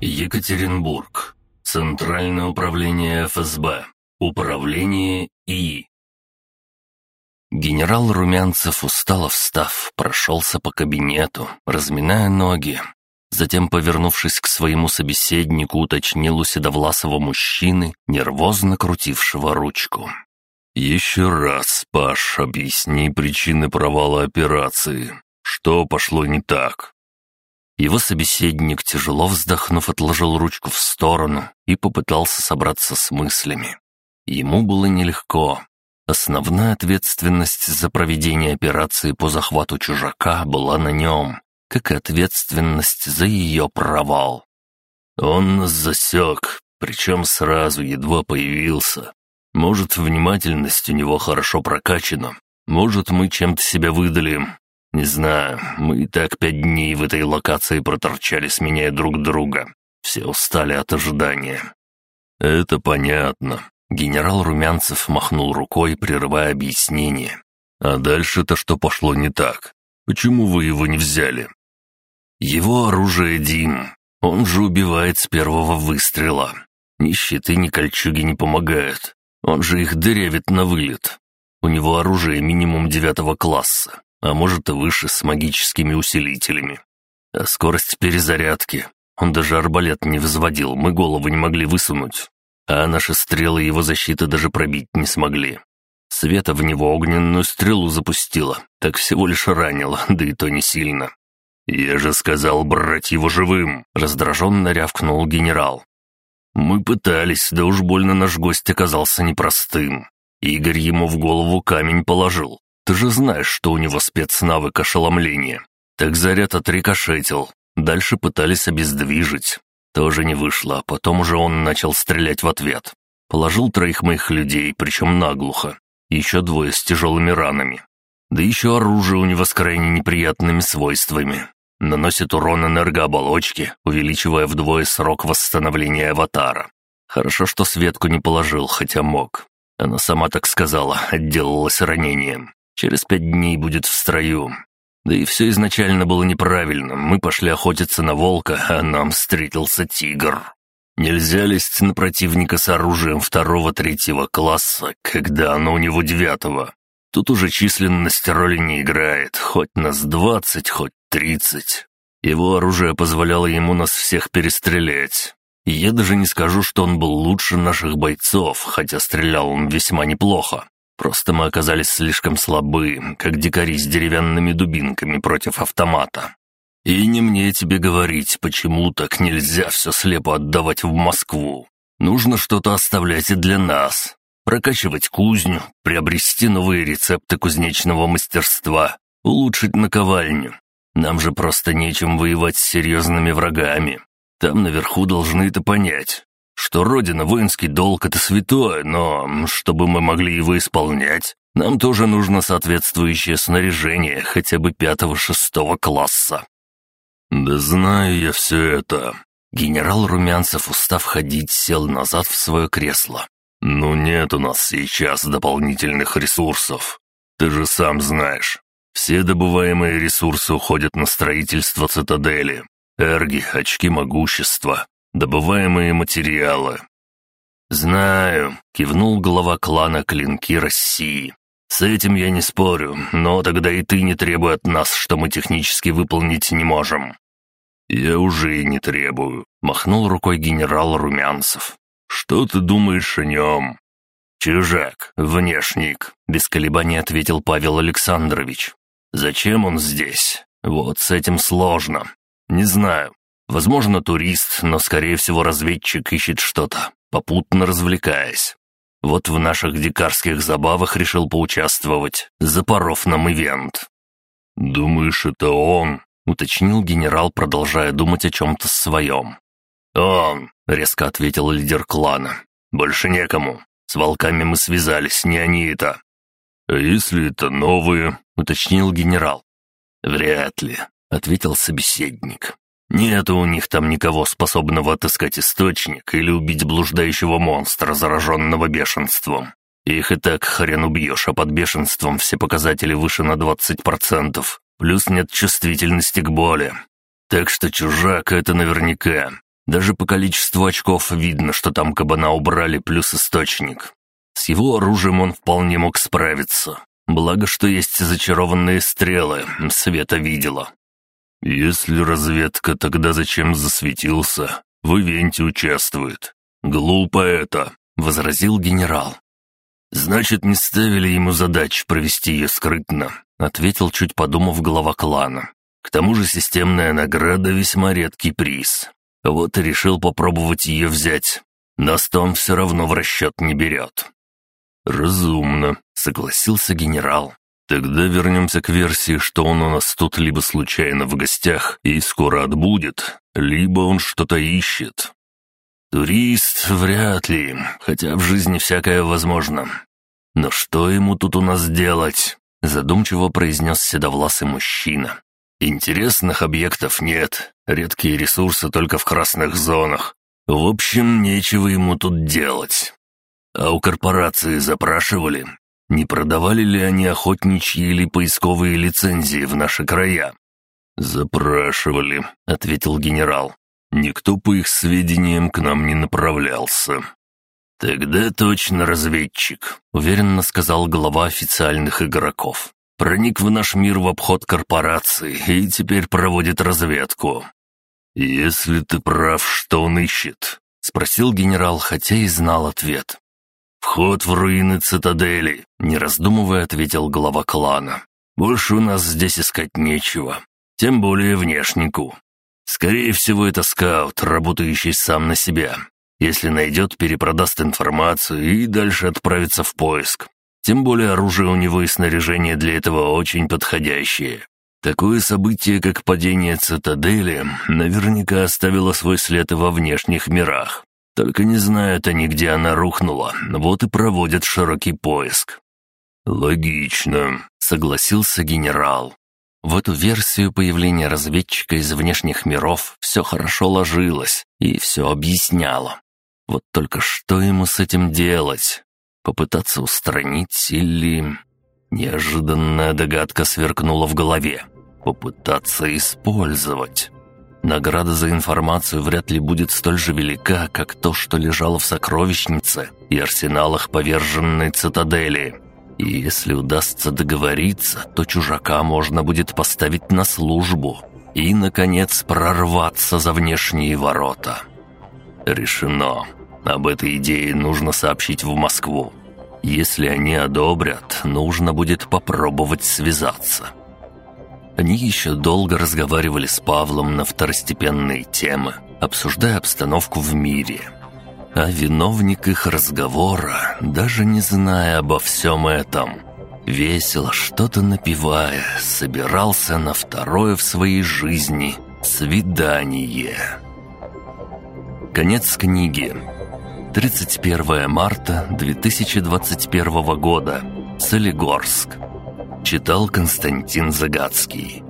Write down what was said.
Екатеринбург. Центральное управление ФСБ. Управление И. Генерал Румянцев, устало встав, прошелся по кабинету, разминая ноги. Затем, повернувшись к своему собеседнику, уточнил у седовласого мужчины, нервозно крутившего ручку. «Еще раз, Паш, объясни причины провала операции. Что пошло не так?» Его собеседник, тяжело вздохнув, отложил ручку в сторону и попытался собраться с мыслями. Ему было нелегко. Основная ответственность за проведение операции по захвату чужака была на нем, как и ответственность за ее провал. Он засек, причем сразу едва появился. Может, внимательность у него хорошо прокачана, может, мы чем-то себя выдали, «Не знаю, мы и так пять дней в этой локации проторчали, сменяя друг друга. Все устали от ожидания». «Это понятно». Генерал Румянцев махнул рукой, прерывая объяснение. «А дальше-то что пошло не так? Почему вы его не взяли?» «Его оружие Дим. Он же убивает с первого выстрела. Ни щиты, ни кольчуги не помогают. Он же их дырявит на вылет. У него оружие минимум девятого класса а может и выше с магическими усилителями. А скорость перезарядки. Он даже арбалет не взводил, мы голову не могли высунуть. А наши стрелы его защиты даже пробить не смогли. Света в него огненную стрелу запустила, так всего лишь ранила, да и то не сильно. «Я же сказал брать его живым!» — раздраженно рявкнул генерал. «Мы пытались, да уж больно наш гость оказался непростым. Игорь ему в голову камень положил, ты же знаешь, что у него спецнавык ошеломления. Так заряд отрикошетил. Дальше пытались обездвижить. Тоже не вышло, а потом уже он начал стрелять в ответ. Положил троих моих людей, причем наглухо. Еще двое с тяжелыми ранами. Да еще оружие у него с крайне неприятными свойствами. Наносит урон энергооболочке, увеличивая вдвое срок восстановления аватара. Хорошо, что Светку не положил, хотя мог. Она сама так сказала, отделалась ранением. Через пять дней будет в строю. Да и все изначально было неправильно. Мы пошли охотиться на волка, а нам встретился тигр. Нельзя лезть на противника с оружием второго-третьего класса, когда оно у него девятого. Тут уже численность роли не играет, хоть нас двадцать, хоть тридцать. Его оружие позволяло ему нас всех перестрелять. И я даже не скажу, что он был лучше наших бойцов, хотя стрелял он весьма неплохо. Просто мы оказались слишком слабы, как дикари с деревянными дубинками против автомата. И не мне тебе говорить, почему так нельзя все слепо отдавать в Москву. Нужно что-то оставлять и для нас. Прокачивать кузню, приобрести новые рецепты кузнечного мастерства, улучшить наковальню. Нам же просто нечем воевать с серьезными врагами. Там наверху должны это понять что Родина, воинский долг — это святое, но чтобы мы могли его исполнять, нам тоже нужно соответствующее снаряжение хотя бы пятого-шестого класса». «Да знаю я все это». Генерал Румянцев, устав ходить, сел назад в свое кресло. «Ну нет у нас сейчас дополнительных ресурсов. Ты же сам знаешь, все добываемые ресурсы уходят на строительство цитадели. Эрги, очки могущества, добываемые материалы». «Знаю», — кивнул глава клана Клинки России. «С этим я не спорю, но тогда и ты не требуй от нас, что мы технически выполнить не можем». «Я уже и не требую», — махнул рукой генерал Румянцев. «Что ты думаешь о нем?» «Чужак, внешник», — без колебаний ответил Павел Александрович. «Зачем он здесь? Вот с этим сложно. Не знаю, Возможно, турист, но, скорее всего, разведчик ищет что-то, попутно развлекаясь. Вот в наших дикарских забавах решил поучаствовать, запоров нам ивент. «Думаешь, это он?» — уточнил генерал, продолжая думать о чем-то своем. «Он!» — резко ответил лидер клана. «Больше некому. С волками мы связались, не они это». «А если это новые?» — уточнил генерал. «Вряд ли», — ответил собеседник. Нет у них там никого, способного отыскать источник или убить блуждающего монстра, зараженного бешенством. Их и так хрен убьешь, а под бешенством все показатели выше на 20%, плюс нет чувствительности к боли. Так что чужак — это наверняка. Даже по количеству очков видно, что там кабана убрали плюс источник. С его оружием он вполне мог справиться. Благо, что есть зачарованные стрелы, Света видела. «Если разведка, тогда зачем засветился? В ивенте участвует. Глупо это», — возразил генерал. «Значит, не ставили ему задач провести ее скрытно», — ответил, чуть подумав, глава клана. «К тому же системная награда — весьма редкий приз. Вот и решил попробовать ее взять. Нас-то все равно в расчет не берет». «Разумно», — согласился генерал. «Тогда вернемся к версии, что он у нас тут либо случайно в гостях и скоро отбудет, либо он что-то ищет. Турист вряд ли, хотя в жизни всякое возможно. Но что ему тут у нас делать?» — задумчиво произнес седовласый мужчина. «Интересных объектов нет, редкие ресурсы только в красных зонах. В общем, нечего ему тут делать. А у корпорации запрашивали, не продавали ли они охотничьи или поисковые лицензии в наши края. «Запрашивали», — ответил генерал. «Никто по их сведениям к нам не направлялся». «Тогда точно разведчик», — уверенно сказал глава официальных игроков. «Проник в наш мир в обход корпорации и теперь проводит разведку». «Если ты прав, что он ищет?» — спросил генерал, хотя и знал ответ. «Вход в руины цитадели», — не раздумывая ответил глава клана. «Больше у нас здесь искать нечего, тем более внешнику. Скорее всего, это скаут, работающий сам на себя. Если найдет, перепродаст информацию и дальше отправится в поиск. Тем более оружие у него и снаряжение для этого очень подходящее. Такое событие, как падение цитадели, наверняка оставило свой след и во внешних мирах. Только не знают они, где она рухнула, вот и проводят широкий поиск». «Логично», — согласился генерал. В эту версию появления разведчика из внешних миров все хорошо ложилось и все объясняло. Вот только что ему с этим делать? Попытаться устранить или... Неожиданная догадка сверкнула в голове. Попытаться использовать. Награда за информацию вряд ли будет столь же велика, как то, что лежало в сокровищнице и арсеналах поверженной цитадели. И если удастся договориться, то чужака можно будет поставить на службу и, наконец, прорваться за внешние ворота. Решено. Об этой идее нужно сообщить в Москву. Если они одобрят, нужно будет попробовать связаться. Они еще долго разговаривали с Павлом на второстепенные темы, обсуждая обстановку в мире. А виновник их разговора, даже не зная обо всем этом, весело что-то напивая, собирался на второе в своей жизни свидание. Конец книги. 31 марта 2021 года. Солигорск. Читал Константин Загадский.